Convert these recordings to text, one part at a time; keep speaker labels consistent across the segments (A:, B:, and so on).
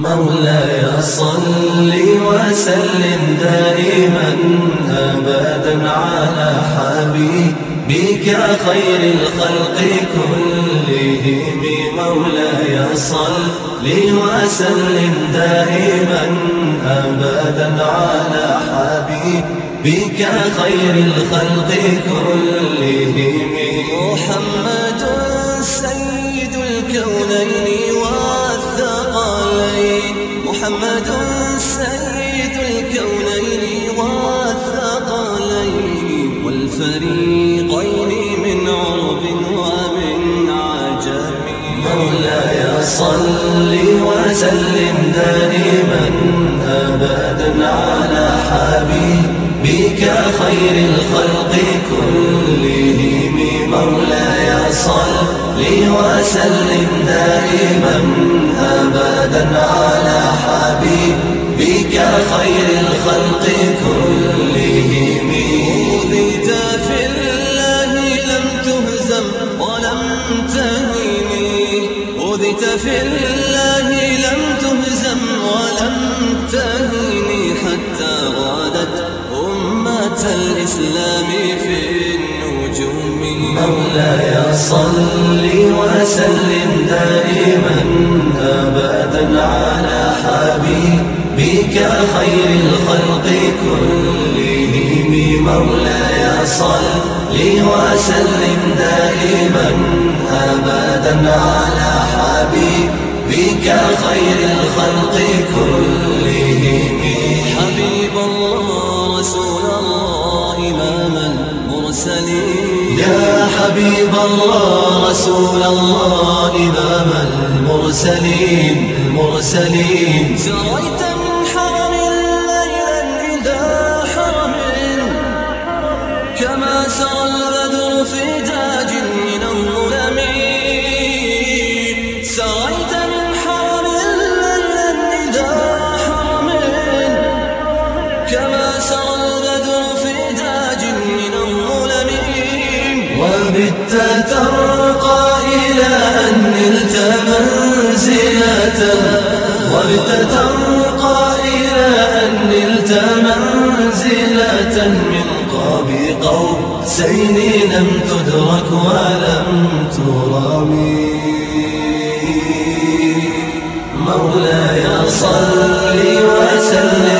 A: مولاي صل وسلم دائما أبدا على حبيبك خير الخلق كلهم. مولاي صل وسلم دائما أبدا على حبيبك خير الخلق كلهم.
B: محمد محمد سيد الكونين والثقلين والفريقين من عرب ومن عجم.
A: مولاي صل وسلم دائما أبدا على حبيبك خير الخلق كلهم. مولاي صل وسلم دائما أبدا على حبيبك خير الخلق كلهم.
B: أوذيت في الله لم تهزم ولم تهيني أوذيت في الله لم تهزم ولم تهيني حتى غادت أمة الإسلام في النجوم.
A: مولاي صل وسلم دائما أبدا على حبيبك خير الخلق كلهم مولاي صل وسلم دائما أبدا على حبيبك خير الخلق كلهم.
B: حبيب الله رسول الله إمام المرسلين.
A: يا حبيب الله رسول الله إمام المرسلين المرسلين
B: سريت سرى البدر في تاج من الظلم سريت من حرم ليلا إلى حرم كما سرى البدر في تاج من الظلم
A: وبت ترقى إلى أن نلت منزلة. وبت ترقى إلى أن نلت منزلة من قاب قوسين لم تدرك ولم ترمي مولاي صل وسلم.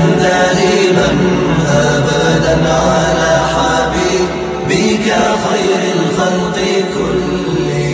A: حبيبك خير الخلق كلهم.